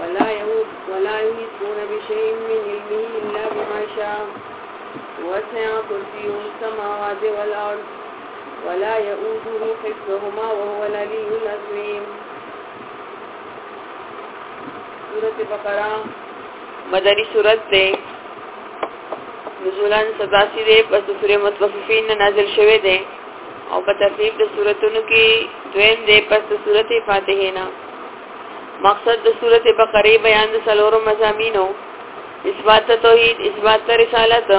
ولا يحيط ولا يحيطون بشيء من علمه الا بما شاء وسع كرسيه السماوات والارض ولا يؤوده حفظهما وهو العلي العظيم سورة بقرہ مدنی سورت دے نزولان ستاسی دے پس سور متوففین نازل شوه دے او په ترتیب د سورتونو کې دویم دے پس سورت فاتحه نه مقصد د سورت بقره بیان د سلورو مزامینو اثبات توحید اثبات رسالت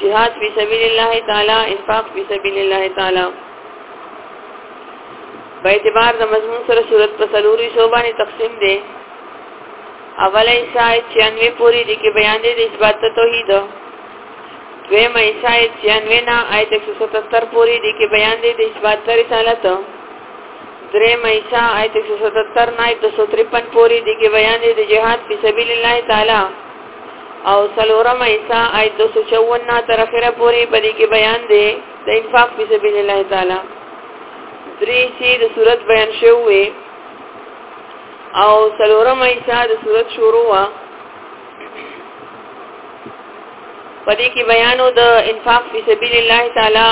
جهاد فی سبیل الله تعالی انفاق فی سبیل الله تعالی په اعتبار د مضمون سره صورت په سلوري شو باندې تقسیم دی اوله ایسا 96 پوری دی کې بیان دی د اثبات توحید دویم ایسا 96 نه آیت 177 پوری دی کې بیان دی د اثبات رسالت دریم ایسا آیت 177 نه 253 پوری دی کې بیان دی د جهاد په سبیل الله تعالی او سلورم ایسا آیت 254 نه تر اخره پوری په دې کې بیان دی د انفاق په سبیل الله تعالی درې چې د صورت بیان شوی او سلورم ایسا د صورت شروع وا پدې کې بیانو د انفاق فی سبیل الله تعالی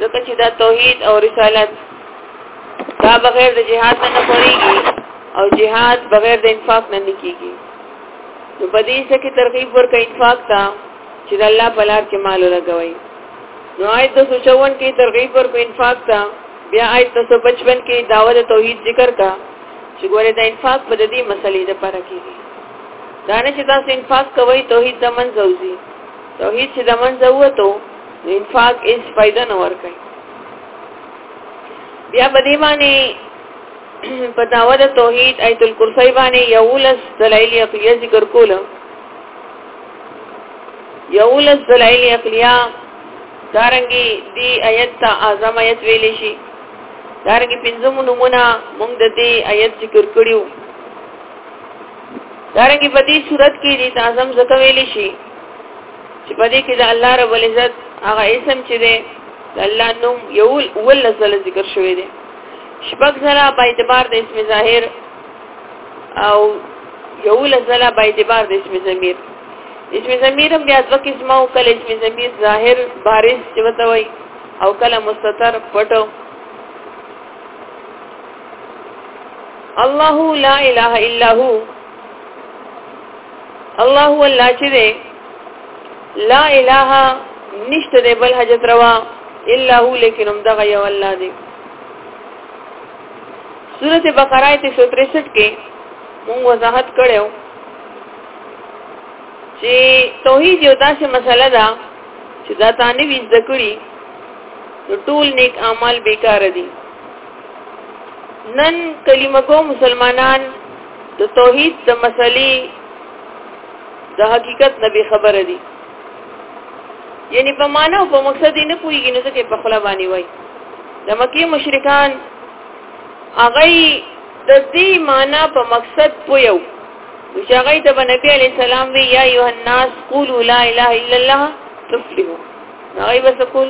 ځکه چې دا توحید او رسالت دا بغیر د جهاد نه پوریږي او جهاد بغیر د انفاق نه نکېږي نو په دې څه کې ترغیب ورکړي انفاق ته چې د الله په لار کې مال لګوي نو آیت 254 کې ترغیب ورکړي انفاق ته بیا آیت 255 کې دعوت توحید ذکر کا چې ګوره د انفاق په دې مسلې د پاره کېږي دا نه چې تاسو انفاق کوئ توحید د منځوزي توحید چې د منځوته انفاق هیڅ فائدہ نه ورکړي بیا په دې باندې په داوا د توحید ایت الکرسی باندې یولس دلایل عقلیه ذکر کول یولس دلایل عقلیه دارنګي دی آیت ته اعظم آیت ویل شي دارنګي پنځم نمونه موږ د دې آیت ذکر کړیو دارنګي په دې صورت کې دی اعظم زکه ویل شي چې په دې کې د الله رب العزت هغه اسم چې دی د الله نوم یو ول ځل ذکر شوی دی شپږ ځله په اعتبار د اسم ظاهر او یو ول ځل په اعتبار د اسم ضمیر اسم ضمیر هم بیا دوه قسمه او کله اسم ضمیر ظاهر بارز چې وته وای او کله مستتر پټو الله لا اله الا هو الله هو الله چې دی لا اله نشته دی بل حاجت روا الا هو لیکن هم دغه یو الله دی سورت بقره آیت 163 کې موږ وضاحت کړو چې توحید یو داسې مسله ده چې دا تانه ویز دکړي نو ټول نیک اعمال بیکار دي نن کلمه کو مسلمانان د توحید د مسلې د حقیقت نبی خبره دي یعنی په معنا او په مقصد نه پويږي نو ځکه په خلا باندې وای د مکی مشرکان هغه د دې معنا په مقصد پویو چې هغه د نبی علی سلام وی یا ایه الناس قولوا لا اله الا الله تفلحوا هغه بس کول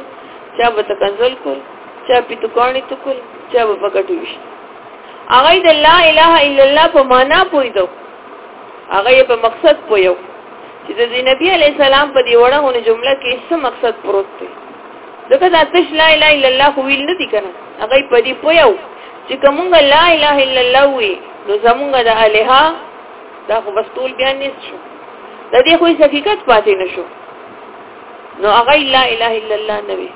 چا به تکنزل کول چا پیتکانی تکول چا به پکټوي هغه د لا اله الا الله په معنا پویدو هغه په مقصد پویو چې د نبی علی السلام په دی وړهونه جمله کې څه مقصد پروت دی ځکه دا تش لا اله الا الله خو ویل نه دي کنه هغه په دی پویو چې کومه لا اله الا الله وی نو زمونږ د الها دا خو بس ټول بیان نشي شو د دې خو حقیقت پاتې نشو نو هغه لا اله الا الله نبی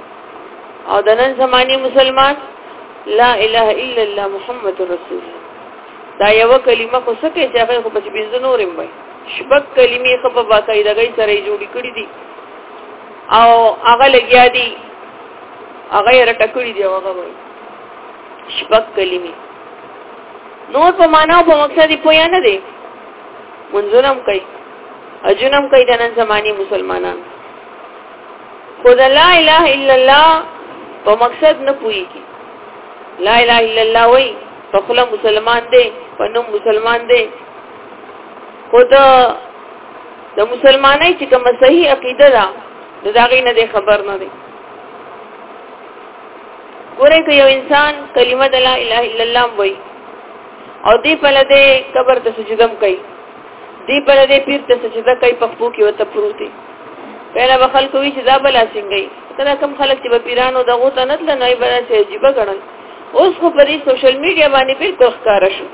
او د نن زماني مسلمان لا اله الا الله محمد رسول الله دا یو کلمه خو سکه چې هغه خو بچ بنځ نورم وای شپږ کلمې خو په باقاعدګۍ سره جوړې کړې دي او هغه لګیا دي هغه یې رټکړې دي هغه وای شپږ کلمې نور په معنا او په مقصد یې پوهه نه دی منځونم کوي اجنم کوي د نن زماني مسلمانان خو د لا اله الا الله په مقصد نه پويږي لا اله الا الله وای په خله مسلمان دی په نوم مسلمان دی خو د د مسلمانۍ چې کوم صحیح عقیده ده نو دا غي نه خبر نه دی ګوره که یو انسان کلمه د لا اله الا الله وای او دی په لده قبر ته سجدم کوي دی په لده پیر ته سجده کوي په خپل کې وته پروتي پیدا به خلکو وی چې دا بلا څنګه کله کم خلک چې به پیرانو دغه ته نه تل نوې بلا چې عجیب غړل اوس خو په دې سوشل میډیا باندې بالکل ښکار شو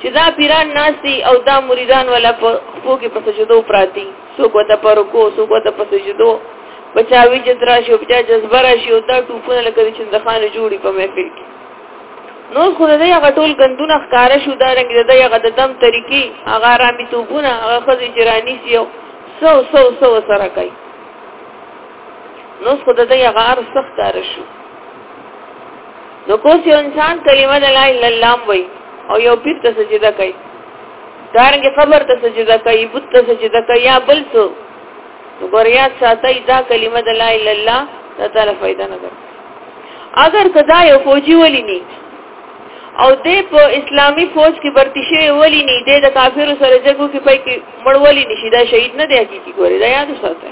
چې دا پیران ناسي او دا مریدان ولا په خپو کې په سجدو پراتی سو کو ته پر کو سو کو ته په سجدو بچاوي جذرا شو بچا جذبرا شو دا ټوپونه لکه چې د خان جوړي په محفل کې نور خو د دې هغه ټول غندونه ښکارا شو دا رنګ د دې هغه د دم طریقې هغه رامي توبونه هغه خزي جرانی سیو سو سو سو سره کوي نور خو د دې هغه ار سخت کار شو نو کوس یو انسان کلمه لا اله الا الله وای او یو پیر ته سجده کوي دارنګ قبر ته سجده کوي بت ته سجده کوي یا بل څه وګوریا ساته دا کلمه لا اله الا الله تعالی فائدہ نه اگر کدا یو فوجي ولینی او د په اسلامی فوج کې برتی شوی ولینی د کافرو سره جګو کې پای کې مړولی نشي دا شهید نه دی حقیقي ګوري دا یاد وساته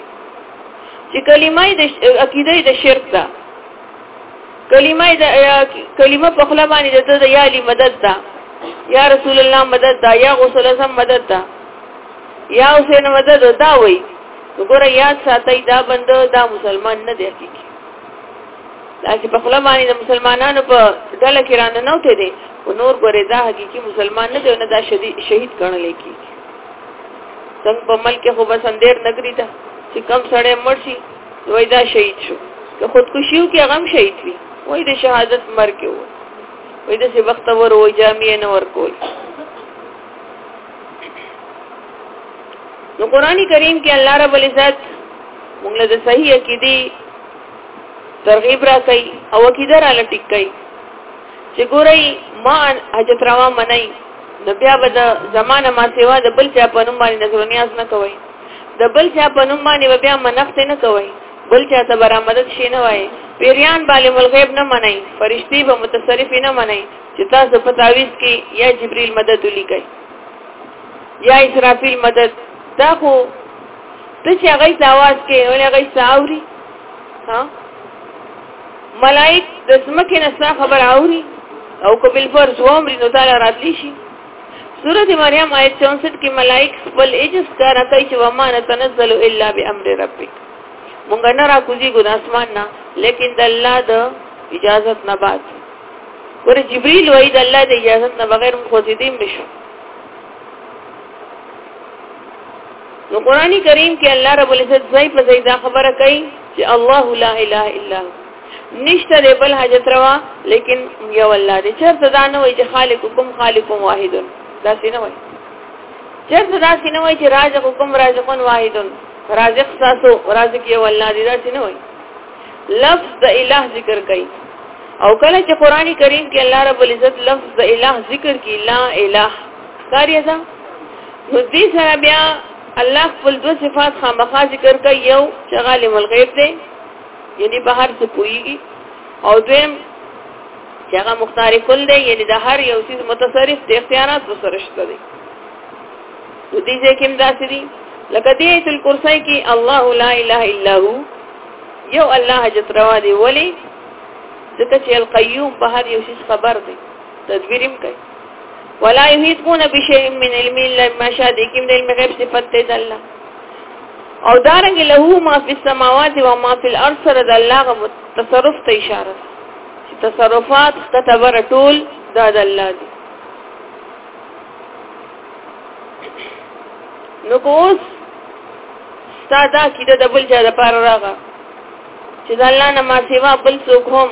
چې کلمه د عقیده د شرک ده کلمه د کلمه په خپل باندې د یا علی مدد ده یا رسول الله مدد ده یا غسل اعظم مدد ده یا حسین مدد ده دا وای وګوره یاد ساتي دا بنده دا مسلمان نه دی حقیقي دا چې په خپل باندې د مسلمانانو په ډله کې رانه نه وته دي او نور ګورې دا حقيقي مسلمان نه دی نه دا شهید ګڼل کی څنګه په ملک خو بس اندر نګری ته چې کم سړی مړ شي وای دا شهید شو که خودکشیو کې غم شهید وي وای د شهادت مرګ وو وای د څه وخت ور وای جامع نه ور کول نو قران کریم کې الله رب العزت موږ له صحیح عقیده ترغیب را کوي او عقیده را لټیک کوي چې ګورئ ما حاجت روا منای نو بیا به د زمانه ما سیوا د بل چا په نوم باندې نظر نیاز نه کوي د بل چا په نوم باندې بیا منښت نه کوي بل چا ته برامدد شي نه وای پیریان بالم الغیب نه منای فرشتي به متصرف نه منای چې تاسو په تعویز کې یا جبرئیل مدد ولیکئ یا اسرافیل مدد دا خو ته چې هغه ځواز کې ولې هغه ساوري ها ملائک د سمکه نه خبر اوري او کبل پر زومر نو تعالی راتلی شي سورۃ مریم آیت 64 کې ملائک خپل اجز کار کوي چې وما نتنزل الا بامر ربک مونږ نه را کوزي ګو د اسمان نه لیکن د الله د اجازت نه بعد ور جبريل وای د الله د اجازه نه بغیر مخ وزیدیم بشو نو قران کریم کې الله رب العزت ځای په ځای دا خبره کوي چې الله لا اله الا هو نشته دی بل حاجت روا لیکن یو الله دی چرته دا نه وای چې خالق کوم خالق واحد دا څه نه وای چرته دا څه نه وای چې رازق کوم رازق واحد رازق تاسو رازق یو الله دی دا څه نه وای لفظ د الہ ذکر کوي او کله چې قران کریم کې الله رب العزت لفظ د الہ ذکر کی لا الہ کاری ځا نو دې سره بیا الله خپل دو صفات خامخا ذکر کوي یو چې عالم الغیب دی یعنی بهر څه پويږي او دویم چې هغه مختار کل دی یعنی د هر یو چیز متصرف د اختیارات وسره شته دی نو دې ځکه هم داسې دي لکه دې ایت الکرسی کې الله لا اله الا هو یو الله حجت روا دی ولی ځکه چې القیوم په هر یو شي خبر دی تدبیر هم کوي ولا یحیطون بشیء من علم الا ما شاء دې کوم د علم غیب صفت دی د الله او دارنګ له ما فی السماوات و ما فی الارض سره د الله غو تصرف ته اشاره چې تصرفات ته تبر ټول د الله دی نو کوس ستا دا کیده د بل چا د پاره راغه چې د الله نه ما سیوا بل څوک هم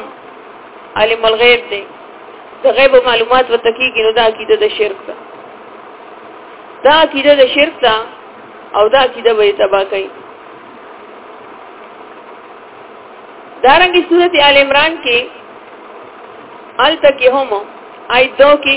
عالم الغیب دی د غیب معلومات ورته کیږي نو دا کیده د شرک ده دا کیده د شرک ده او دا کیده به تبا کوي دارنګه سورته آل عمران کې آل تک هم آیتو کې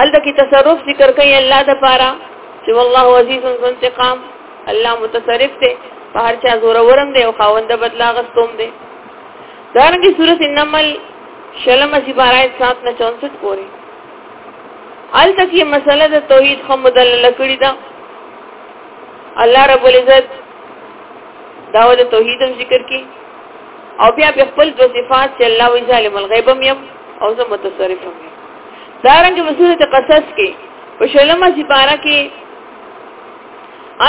الته کې تصرف ذکر کوي الله د پاره چې والله عزیز انتقام الله متصرف دی په هر چا زور ورم دی او خاوند بدلا غستوم دی دارنګه سورۃ النمل شلم سی بارایت 7 نه 64 پورې ال تک یہ مسله د توحید خو مدلل کړی دا الله رب العزت دا ول توحید ذکر کی او بیا په خپل د صفات چې الله وی ظالم الغیب یم او زه متصرف هم دارنګ په سورته قصص کې په شلمه سپاره کې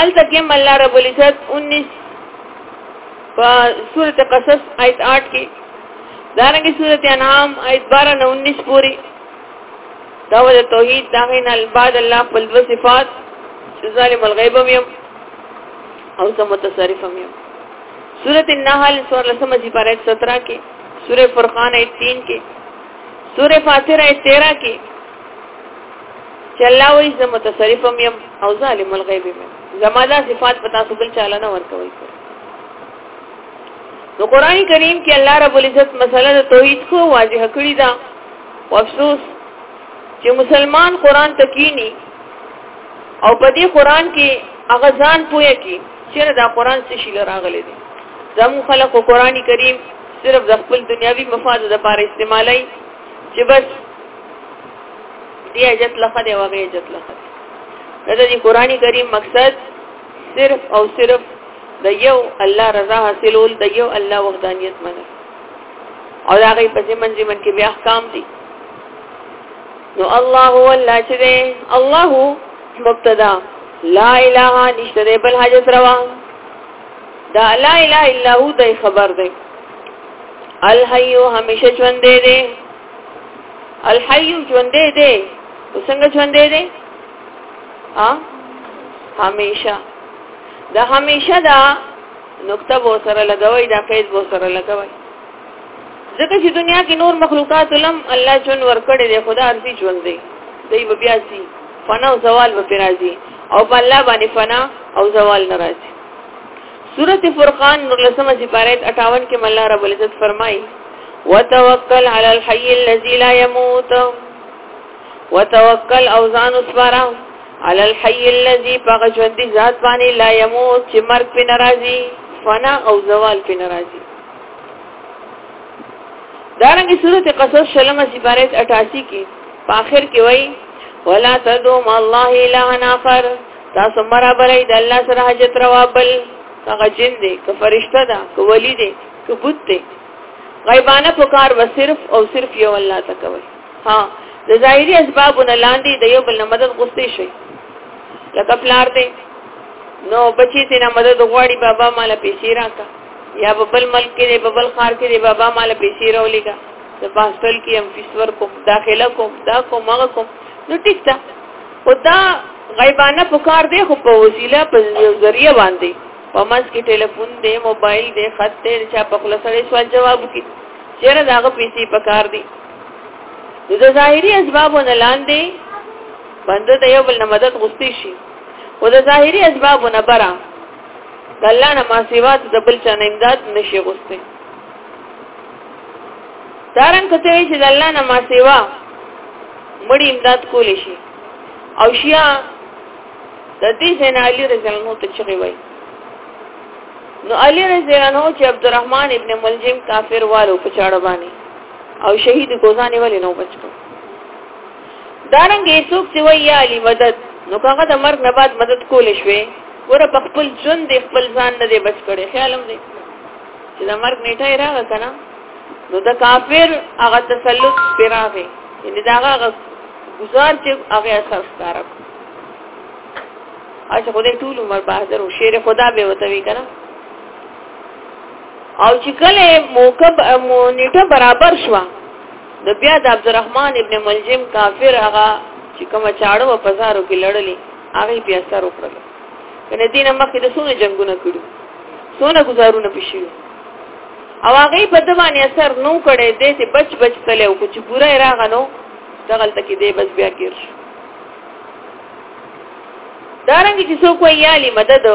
آل تکیم الله رب العزت 19 په سورته قصص آیت 8 کې دارنګ سورته انعام آیت 12 نه 19 پوری دا ول توحید دا غین الباد الله خپل دو صفات ظالم الغیب هم او سم متصرف هم سورت النحل سور لسم جی پر ایت سترہ کے سور فرقان ایت تین کے سور فاتر ایت تیرہ کے چې الله وایي زه متصرفم يم او ظالم الغيب يم زما دا صفات پتا سو بل چاله نه ورکوي نو قران کریم کې الله رب العزت مسله د توحید کو واضح کړی دا او افسوس چې مسلمان قران تکینی او په دې قران کې هغه ځان پوهه کی چیرې دا قران څه شي لراغلي دي زمو خلق قران کریم صرف د خپل دنیوي مفاد لپاره استعمالای چې بس دی اجت لخه دی وغه اجت لخه دا د قران کریم مقصد صرف او صرف د یو الله رضا حاصلول د یو الله وحدانیت منه او دا غي په ځمن ځمن کې بیا احکام دي نو الله هو الله چې الله مبتدا لا اله نشته دی بل حاجت روا دا لا اله الا هو د خبر دی الحي همیشه ژوند دی دی الحي ژوند دی دی څنګه ژوند دی دی ها همیشه دا همیشه دا نقطه وو سره لګوي دا فیض وو سره لګوي ځکه چې دنیا کې نور مخلوقات لم الله جون ورکړي دی خدا ارزي جون دی دی بیا سي فنا او زوال به راځي او په الله باندې فنا او زوال ناراضي سورت فرقان نور لسمه سپاره 58 کې الله رب العزت فرمایي وتوکل علی الحي الذي لا يموت وتوکل او ځان وسپاره علی الحي الذي پاک ژوند ذات باندې لا يموت چې مرګ په ناراضي فنا او زوال په ناراضي دارنګه سورته قصص شلمه سپاره 88 کې په اخر کې وایي ولا تدعو مع الله الا اخر تاسو برابرې د الله سره حاجت روا بل هغه جن دی که فرشته ده که ولی دی که بت دی غیبانه پکار و صرف او صرف یو الله تکوي ها د ظاهري اسبابونه لاندې د یو بل مدد غوښتي شي لکه پلار دی نو بچی تینا مدد غواړي بابا مال پیسې راکا یا په بل ملک کې په بل خار کې بابا مال پیسې راولېګا د پاسټل کې هم فیس ورکو داخله کوم دا کوم هغه کوم نو ټیک ده او دا غیبانه پکار دی خو په وسیله په ذریعہ باندې په مس کې ټلیفون دی موبایل دی خط دی چې په خپل سره سوال جواب وکړي چیرې داغه پیسې پکار دي نو د ظاهري اسبابونه لاندې بنده د یو بل نه مدد غوښتي شي او د ظاهري اسبابونه برا الله نه ما سیوا د بل چا نه امداد نشي غوسته دارن کته وی چې د الله نه ما سیوا مړی امداد کول شي او شیا د دې زین علی رضی الله عنه ته چغي وای نو علی رضی الله عنه چې عبدالرحمن ابن ملجم کافر والو په چاړه باندې او شهید ګوزانی ولې نو بچو دارنګه څوک چې وایي یا علی مدد نو هغه د مرګ نه بعد مدد کول شوي ور په خپل ژوند د خپل ځان نه دی بچ کړي خیالم دی چې د مرګ نیټه یې راغله کنه نو د کافر هغه تسلط پیراغه ان دا هغه گزار چې هغه اثر ستاره اچھا خدای ټول عمر بهادر او شیر خدا به وتوي کنه او چې کله موکب نیټه برابر شوه د بیا د عبدالرحمن ابن ملجم کافر هغه چې کومه چاړه په بازارو کې لړلې هغه بیا سر وکړل کنه دینه مخکې د سونه جنگونه کړو سونه گزارونه پېښو او هغه په د باندې اثر نو کړي دې ته بچ بچ تلې او چې پورا راغنو دغل تکې دې بس بیا ګیر شو دارنګ چې څوک ویالي مدد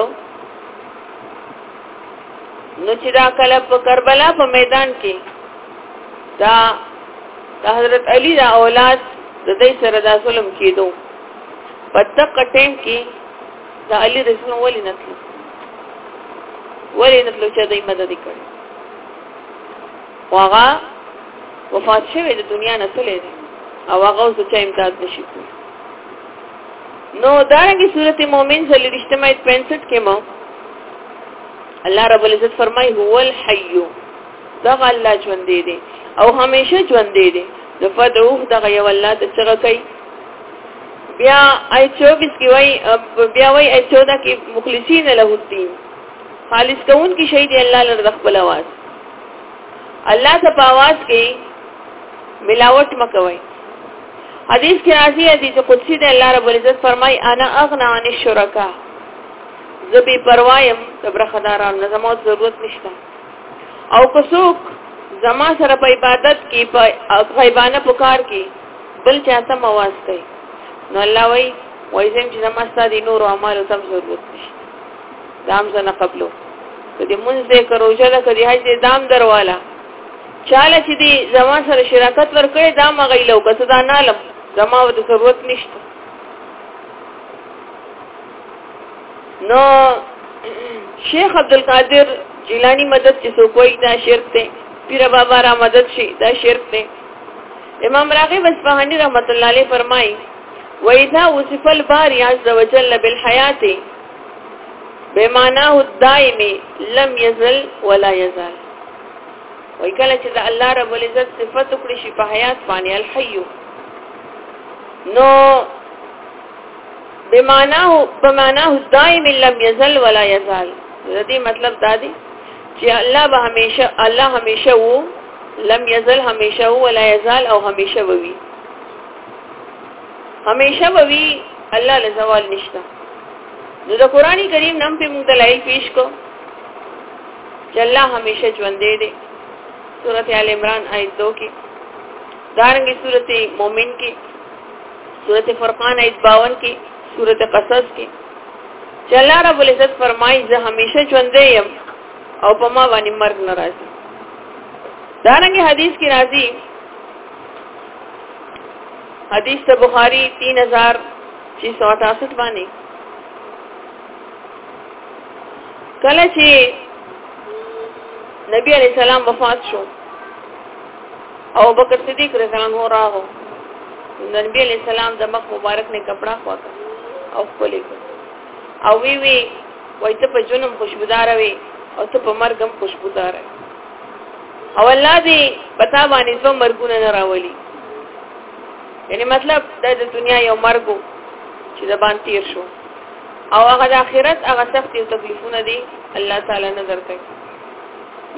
نو چې دا کله په کربلا په میدان کې دا د حضرت علی دا اولاد د دې سره دا ظلم کېدو په دقه ټیم کې دا علی رسول ولې نتلو ولې نتلو چې دای مدد کړي واغه وفات شوی د دنیا نه تللی دی او هغه اوس چا امداد نشي کوي نو دارنګه سورته مؤمن صلی الله علیه وسلم 65 کې مو الله رب العزت فرمای هو الحی دغه الله ژوندې دي او همیشه ژوندې دي نو فدعوه دغه یو الله ته چغه کوي بیا آی 24 کې وای بیا وای آی 14 کې مخلصین له الدين خالص کون کې شهید الله لره خپل आवाज الله ته په आवाज کې ملاوت مکوي حدیث کې راځي حدیث قدسی د الله رب العزت فرمای انا اغنا عن الشرکا زبی پروایم تبرخداران نظمو ضرورت نشته او که څوک زما سره په عبادت کې په غیبانه پکار کې بل چاته مواز کوي نو الله وای وای زم چې زما ستاسو نور او اعمال تم ضرورت نشته دام زنه قبلو کدی مونږ دې کروجه ده کدی حج دې دام درواله چاله چې دې زما سره شراکت ورکړي دا مغې لو کته دا نالم زما د ضرورت نشته نو شیخ عبد القادر جیلانی مدد چې سو کوئی دا شرک دی پیر بابا را مدد شي دا شرک دی امام راغب اصفهانی رحمت الله علیه فرمایي وَإِذَا وُصِفَ الْبَارِي عَزَّ وَجَلَّ بِالْحَيَاةِ بِمَعْنَاهُ الدَّائِمِ لَمْ يَزَلْ وَلَا يَزَالْ وای کله چې د الله رب العزت صفت وکړي شي په حیات باندې الحي نو بمعناه بمعناه دائم لم يزل ولا يزال دې مطلب دا دی چې الله به همیشه الله همیشه وو لم يزل همیشه وو ولا يزال او همیشه ووي همیشه ووي الله له زوال نشته نو د قرآني کریم نم په موږ دلایل پیش کو چې الله همیشه ژوندې دی سورته ال عمران آیت 2 کې دارنګي سورته مؤمن کې سورته فرقان آیت 52 کې سورته قصص کې چې الله رب العزت فرمایي زه همیشه ژوندې يم او په ما باندې مرګ نه راځي دا رنګ حدیث کې راځي حدیث ته بخاری 3668 باندې کله چې نبی علی سلام وفات شو او بکر صدیق رضی الله عنه راغو نبی علیہ السلام د مخ مبارک نه کپڑا خواته او خولې او وی وی وای ته په جنم خوشبودار وي او ته په مرګم خوشبودار او الله دې پتا باندې زو مرګونه نه راولي یعنی مطلب د دنیا یو مرګو چې د باندې تیر شو او هغه د آخرت هغه سخت تکلیفونه دي الله تعالی نظر کوي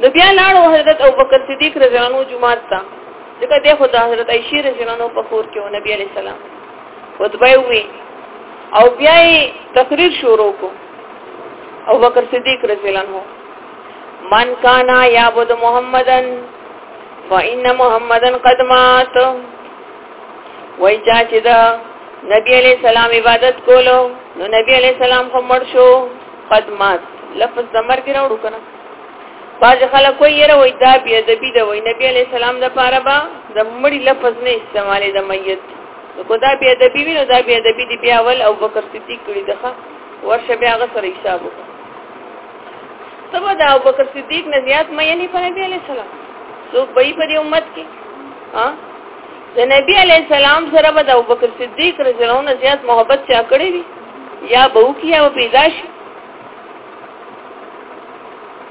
نو بیا لاړو حضرت ابوبکر صدیق رضی الله عنه جمعه ته ځکه د خدای حضرت عائشہ رضی الله عنها په کور کې او نبی علی السلام خطبه وی او بیا تقریر شروع کو او بکر صدیق رضی الله عنه من کان یعبد محمدن فإن محمدن قد مات وای چا چې دا نبی علی السلام عبادت کولو نو نبی علی السلام هم مړ شو قدمات لفظ د مرګ راوړو کنه باج خلک وایي یره وای دا بی ادبی ده وای نبی علی السلام د پاره با د مړي لفظ نه استعمالې د میت کو دا بی ادبی وینو دا بی ادبی دی بیا اول او بکر صدیق کړي دغه ورشه بیا غ سره حساب وکړه تبا دا او بکر صدیق نه زیات مې نه پر نبی علی السلام سو بې په دې امت کې ها د نبي علیه السلام سره به د ابوبکر صدیق رضی الله عنه زیات محبت چا کړی وي یا به وکي یا به پیدا شي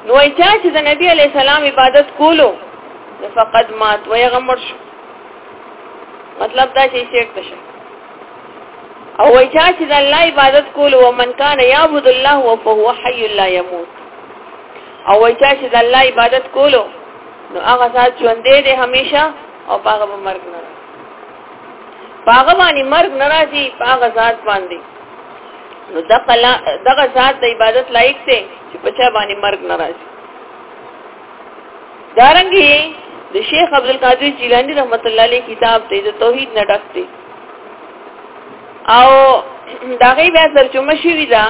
نو ای چا چې د نبی علیه السلام عبادت کولو فقد مات وای غمر شو مطلب دا چې شرک نشه او وای چا چې د الله عبادت کول او من کان یعبد الله او فهو حی لا يموت او وای چا چې د الله عبادت کولو نو هغه ذات ژوند دی همیشه او په هغه مرګ نه راځي په هغه باندې مرګ نه راځي په هغه ذات باندې نو دغه ذات د عبادت لایق دی چې په چا باندې مرګ نه راځي دارنګي د شیخ عبد القادر جیلانی رحمت الله علیه کتاب دی د توحید نه ډک دی او دا غي بیا ترجمه شوی دا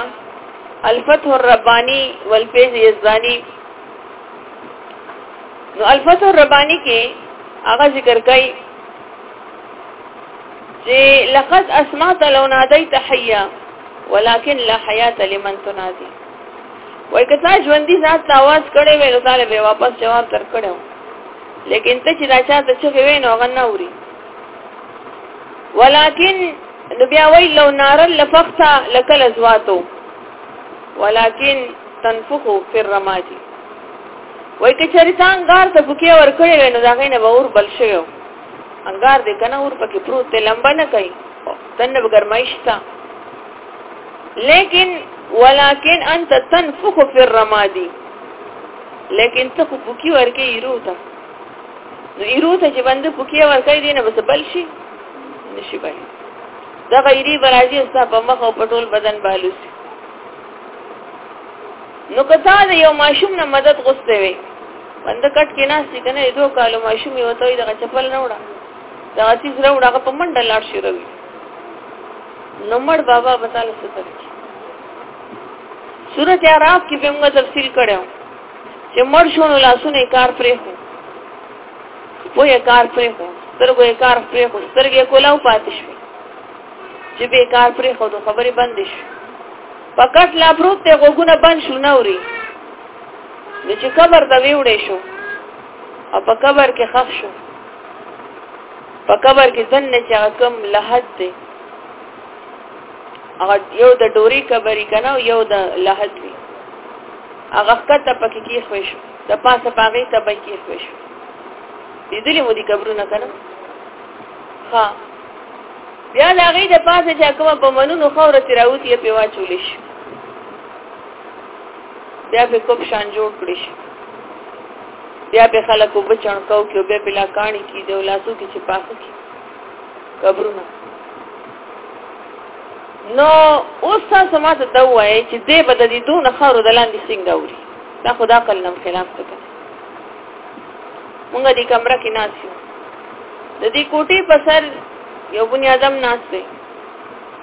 الفتح الربانی والفیض یزدانی نو الفتح الربانی کې هغه ذکر کوي چې لقد اسمعت لو ناديت حيا ولكن لا حياه لمن تنادي وای کته ژوندۍ ذات आवाज کړي وې نو طالب واپس جواب تر کړو لیکن ته چې راځه ته چې وې نو غنه اوري ولكن نو بیا وای لو نار لفقت لکل ازواتو ولكن تنفخو فی الرماد وای کچری تان غار ته بوکي ور کړی وینو دا غینه به اور بل شوی انګار دې کنه اور پکې پروت ته لمبا نه کوي تنه به ګرمایش تا لیکن ولكن انت تنفخ فی الرماد لیکن ته خو بوکي ورکې ایرو ته نو ایرو ته چې باندې بوکي ورکې دینه بس بل شي نشي بای دا غیری برازي او صاحب مخ او پټول بدن بالوس نو کته د یو ماشوم نه مدد غوسته وي بند کټ کې نه سې کنه دوه کالو ماشوم یو ته د چپل نه وړه دا چې زره وړه په منډه لاړ شي روي نو مړ بابا بتاله ستر سورت اعراف کې به موږ تفصیل کړو چې مړ شونو لاسونه کار پرې هو و یې کار پرې خو سترګو یې کار پرې خو سترګې کولاو پاتې شوې چې به کار پرې خو د خبرې بند شي فقط لا پروت ته غوګونه بند شو نوري نو چې قبر ته ویوړې شو او په قبر کې خښ شو په قبر کې ځنه چې کم لحد دی هغه یو د ډوري قبرې کنه یو د لحد دی هغه کته پکې کې خوښ د پاسه باغې ته به کې خوښ لیدلې مو دي قبرونه کنه ها بیا دا غي د پاسه چې کومه په منونو خوره چې راوتی په واچول شي بیا به کوم شان جوړ کړی شي بیا به خلک وبچن کو کې به بلا کانی کې د ولاسو کې چې پاسه کې قبرونه نو اوس تاسو ما ته دا وایي چې دې بد دي دون خارو دلاندې څنګه وری دا خدا کل نم خلاف ته کنه مونږ دې کمره کې ناس یو د دې کوټې په سر یو بنی آدم ناس دی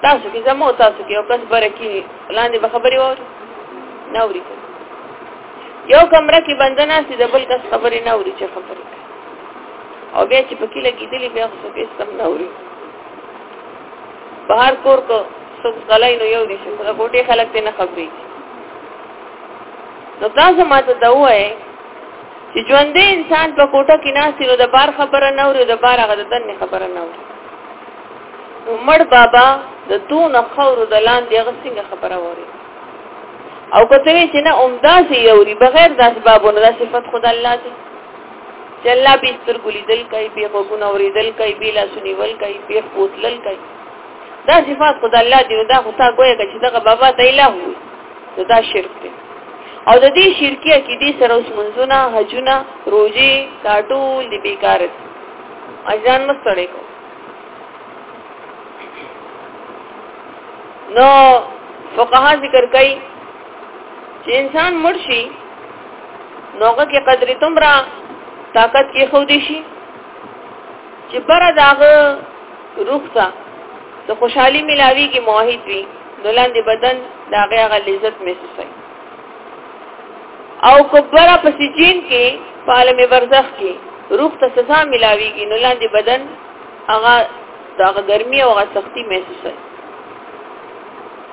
تاسو کې زمو تاسو کې او کس برکی لاندې به خبرې وره نه اوري یو کمره کې بندنه سي د بل کس خبرې نه اوري چې خبرې او بیا چې پکې لګېدلې بیا خو به سم نه اوري بهر کور کو څوک غلای نو یو دي چې په کوټه خلک ته نه خبرې نو تاسو ماته دا وایي چې ژوندې انسان په کوټه کې ناشې نو د بار خبره نه اوري د بار هغه د دن خبره نه اوري مړ بابا د دون خور د لاندې هغه څنګه خبره ووري او کته وی چې نه عمدا سي یوري بغیر د اسبابونو د صفت خدای الله دي چې الله به سترګولې دل کوي به غوونه اوریدل کوي به لاسونی ول کوي به پوتلل کوي دا صفات خدای الله دی دا خو تا ګویا چې دغه بابا ته الهو دا شرک دی او د دې شرکی عقیده سره اوس منځونه حجونه روزي دا ټول دی بیکار دي اجان مستړې کو نو فقها ذکر کوي چې انسان مرشي نوغه کې قدرې تمرا طاقت کې خو دي شي چې بر داغه روح ته د خوشحالي ملاويږي موحد وي نو لاندې بدن دا غیغه لذت محسوسوي او کبره په سجین کې په عالم برزخ کې روح ته سزا ملاويږي نو لاندې بدن هغه دغه ګرمي او هغه سختی محسوسه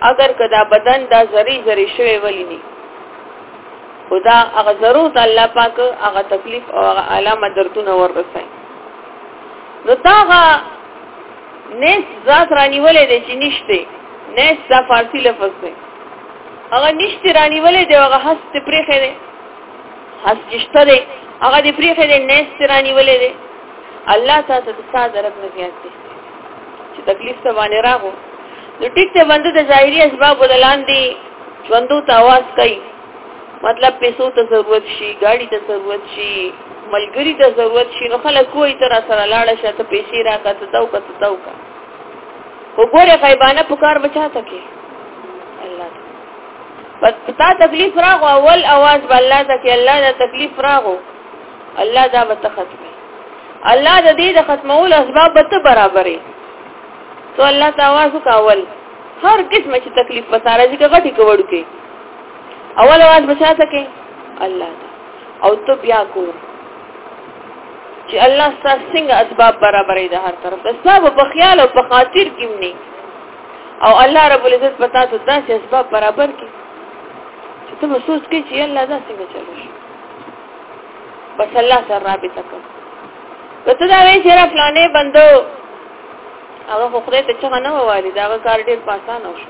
اگر کدا بدن دا زری زری شوی ولی نه خدا هغه ضرورت الله پاک هغه تکلیف او هغه علامه دردونه ورسای نو داغه نس ذات رانیولې د چې نشته نس دا فارسی لفظ دی هغه نشته رانیولې دی هغه هست پرېخې دی هست چشته دی هغه دې پرېخې دی نس رانیولې دی الله تاسو ته ساده رب نه زیات دی چې تکلیف ته باندې راغو نو ټیک ته باندې د ظاهري اسباب ودلان دي ژوندو ته आवाज کوي مطلب پیسو ته ضرورت شي ګاډي ته ضرورت شي ملګری ته ضرورت شي نو خلک کوی تر سره لاړه شته پیسې راکا ته داو کا ته داو کا وګوره غیبانه پکار بچا تکي الله پس تا تکلیف راغو اول आवाज بالله ته کې الله دا تکلیف راغو الله دا به ختمه الله د دې د ختمول اسباب به ته برابرې تو الله تعالی سو کاول هر قسم چې تکلیف پساره چې غټي کوړو کې اول आवाज بچا سکے الله او ته بیا کو چې الله ستاسو څنګه اسباب برابرې ده هر طرف اسباب په خیال او په خاطر کې نه او الله رب العزت پتا ته داسې اسباب برابر کې چې ته محسوس کې چې الله دا څنګه چلو شي بس الله سره رابطه کوي کته دا وی چې را فلانه بندو هغه خو خدای ته چا نه ووالي دا کار ډیر پاسانه شو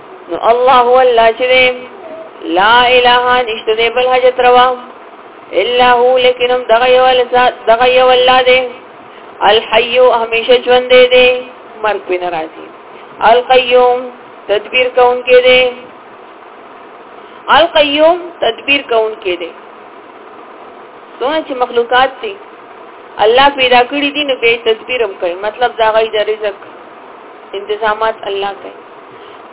نو الله هو الله چې دی لا اله نشته دی بل حاجت روا الا هو لیکنم دغه یو دغه یو الله دی الحي همیشه ژوند دی دی مرګ وینه راځي القيوم تدبیر کون کې دی القيوم تدبیر کون کې دی څونه چې مخلوقات دي الله پیدا کړی دي نو به تدبیرم کوي مطلب دا غي د رزق انتظامات الله کوي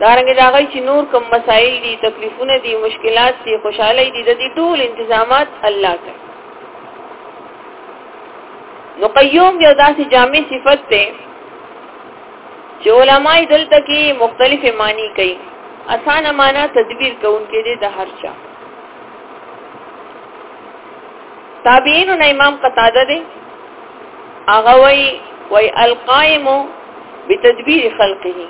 دارنګه دا غي چې نور کوم مسائل دي تکلیفونه دي مشکلات دي خوشحالي دي د دې ټول انتظامات الله کوي نو قیوم یو داسې جامع صفت ده چې علماي دلته کې مختلف معنی کوي اسانه معنا تدبیر کوونکې دي د هر چا تابعین نه امام قتاده دي هغه وای وای القائم بتدبیر خلقه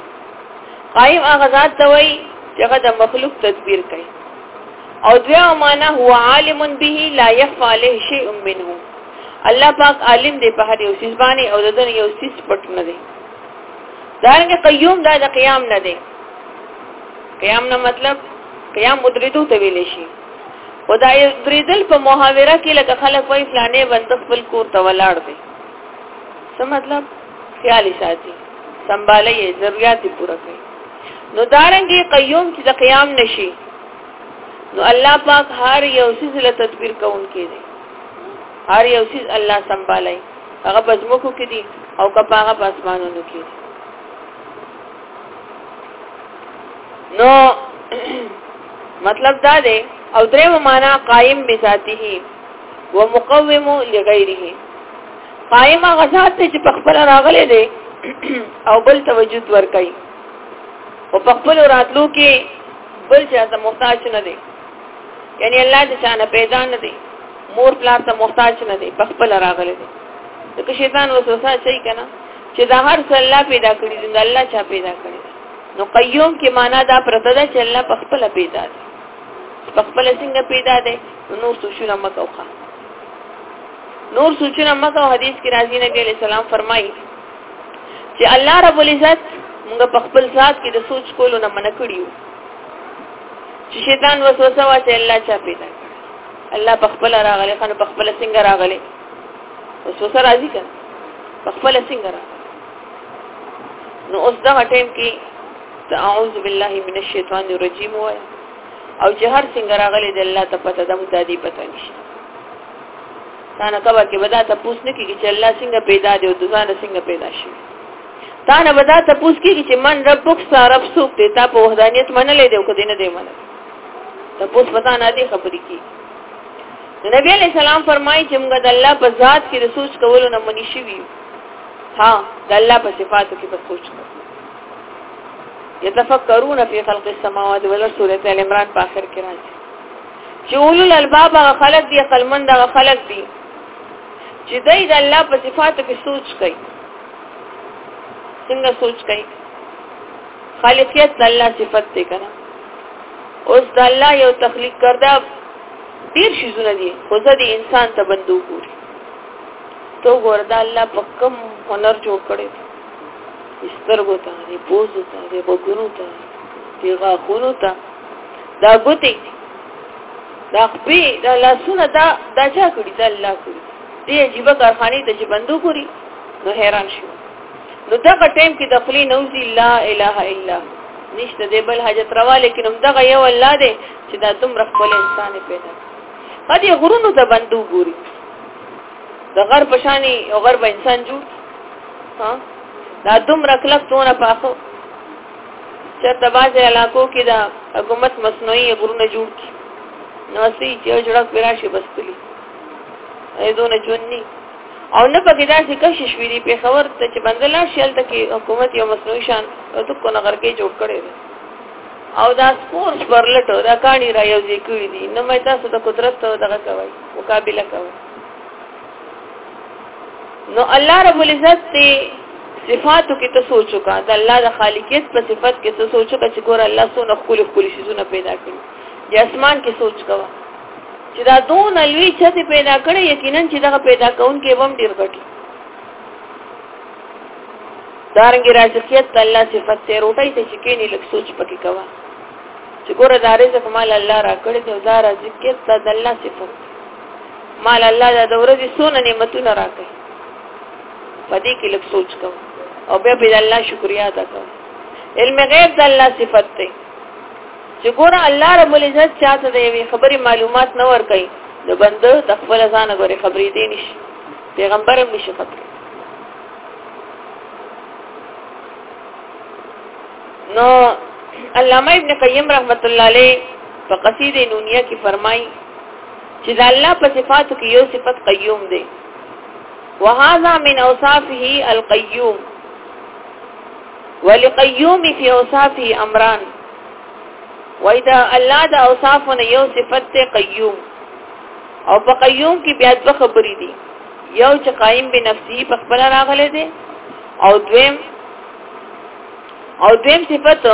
قائم هغه ذات ته وای چې هغه د مخلوق تدبیر کوي او دویا معنا هو عالم به لا يخفى عليه شيء منه الله پاک عالم دی په هر یو سیس باندې او دغه یو سیس پټ نه دی دارنګه قیوم دا د قیام نه دی قیام نه مطلب قیام مدردو ته ویل شي او دا یو دریدل په محاوره کې لکه خلک وایي فلانه بند خپل کور ته ولاړ دی څه مطلب خیال ساتي سنبالي ضرورت پوره کوي نو دارنګي قیوم چې د قیام نشي نو الله پاک هر یو سیز له تدبیر کون کې دی هر یو سیز الله سنبالي هغه بزمکو کې دي او کپاغه پاسمانونو کې دي نو مطلب دا دی او درې معنا قائم بذاته ومقوم لغيره قائم غزاد ته چې په خپل راغلي دی او بل توجد ور کوي او په خپل راتلو کې بل چا ته محتاج نه دی یعنی الله د شان پیدا نه دی مور پلار ته محتاج نه دی په خپل راغلي دی ځکه شیطان وسوسه شي کنه چې دا هر څه الله پیدا کړی دی الله چا پیدا کړی نو قیوم کې معنا دا پرته ده چې الله په خپل پیدا دی په خپل څنګه پیدا دی نور سوچونه مکوخه نور سوچونه مکو حدیث کې راځي نبی علی السلام فرمایي چې الله رب العزت موږ په خپل ذات کې د سوچ کولو نه منع کړیو چې شیطان وسوسه واچي الله چا پیدا کړ الله په خپل راغلی خان په خپل څنګه راغلی اوس وسه راځي که په خپل څنګه را نو اوس دا ټیم کې اعوذ بالله من الشیطان الرجیم وای او چې هر څنګه راغلي د الله ته پته ده مونږ دې پته نشته تانه کبا کې بدا ته پوس نه کیږي چې الله څنګه پیدا دی او ځان څنګه پیدا شي تانه بدا ته پوس کیږي چې من ربک سره رب سوک دی تا په وحدانیت منلې دی او کدی نه دی منلې ته پوس پتا نه دی خبرې کیږي نو نبی علیہ السلام فرمایي چې موږ د الله په ذات کې د سوچ کولو نه منی شوی ها د الله په صفاتو کې په سوچ کوو یتفکرون فی خلق السماوات والارض سورۃ ال عمران په اخر کې راځي چې اولل الباب هغه خلق دي خلمند هغه خلق دي چې دای د الله په صفاتو کې سوچ کوي څنګه سوچ کوي خالقیت د الله صفت دی کنه اوس د الله یو تخلیق کرده ډیر شیزونه دي خو زه د انسان ته بندو ګوري تو ګوردا الله په کوم هنر جوړ کړي سترګو ته دی پوز ته دی وګونو ته دی غاخونو ته دا ګوتې دا خپې دا لاسونه دا دا چا کړی دا الله کړی دې عجیب کارخانه ته چې بندو ګوري نو حیران شو نو دغه ټیم کې د خلی نوزی لا اله الا نشته دی بل حاجت روا لیکن هم دغه یو الله دی چې دا تم رخ کول انسان پیدا پدې غرونو ته بندو ګوري د غر پشانی او غر به انسان جوړ ها دا دوم رکلک تونه پاخو چې د بازه علاقو کې دا حکومت مصنوعي غرونه جوړ کی نو سي چې جوړک پیرا شي بس کلی اې دونه جون نه او نه پکې داسې کشش وی دی پیښور ته چې بنده لا شیل ته کې حکومت یو مصنوعي شان او د کو نغر کې جوړ کړي دی او دا سپور سپرلټ دا کانی را یو ځای کړی دی نو مې تاسو د قدرت ته دغه کوي مقابله کوي نو الله رب العزت دی صفاتو کې ته سوچو کا د الله د خالقیت په صفت کې ته سوچو کا چې ګور الله سونه خپل خپل شیزونه پیدا کړي د اسمان کې سوچ کوه چې دا دون لوی چته پیدا کړي یقینا چې دغه پیدا کون کې بم ډیر غټي دارنګ رازقیت الله صفت ته روټي ته چې کینی لک سوچ پکې کوه چې ګوره دا رزق مال الله را کړی دی دا رزق کې ته د الله صفات مال الله دا د ورځې سونه نعمتونه را کوي پدې کې لږ سوچ کوو او بیا به د الله شکریا ادا کوو علم غیب د الله صفات دی چې ګوره الله رب العزت چاته د یوې خبرې معلومات نه ورکوي نو بنده د خپل ځانه ګوري خبرې دی نشي پیغمبر هم نشي خبرې نو علامه ابن قیم رحمت الله علیه په قصیده نونیه کې فرمایي چې د الله په صفاتو کې یو صفت قیوم دی وهذا من اوصافه القیوم ولقیوم فی اوصافه امران وای دا الله د اوصافونه یو صفت ته قیوم او په قیوم کې بیا دوه خبرې دي یو چې قائم به نفسي په خپل راغله دي او دویم او دویم صفت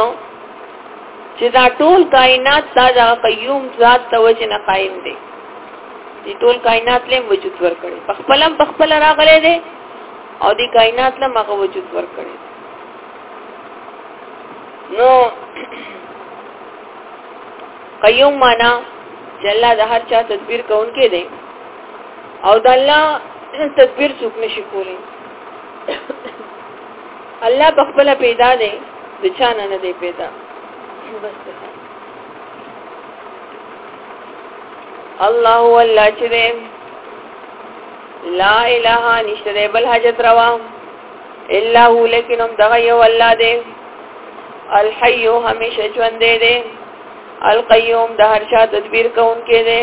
چې دا ټول کائنات دا قیوم ذات ته وجه نه قائم دي دي ټول کائنات لم وجود ورکړي په خپلم په خپل راغله دي او دی کائنات له مغه وجود ورکړي نو قیوم معنا چې الله د هر چا تدبیر کوونکی دی او د الله تدبیر څوک نشي کولی الله په خپل پیدا دی د چا نه نه دی پیدا بس الله والله چې لا اله نشته دی بل حاجت روا الا هو لیکن هم دغه یو الله دی الحي همیشه ژوند دی دی القیوم د هر چا تدبیر کون کې دی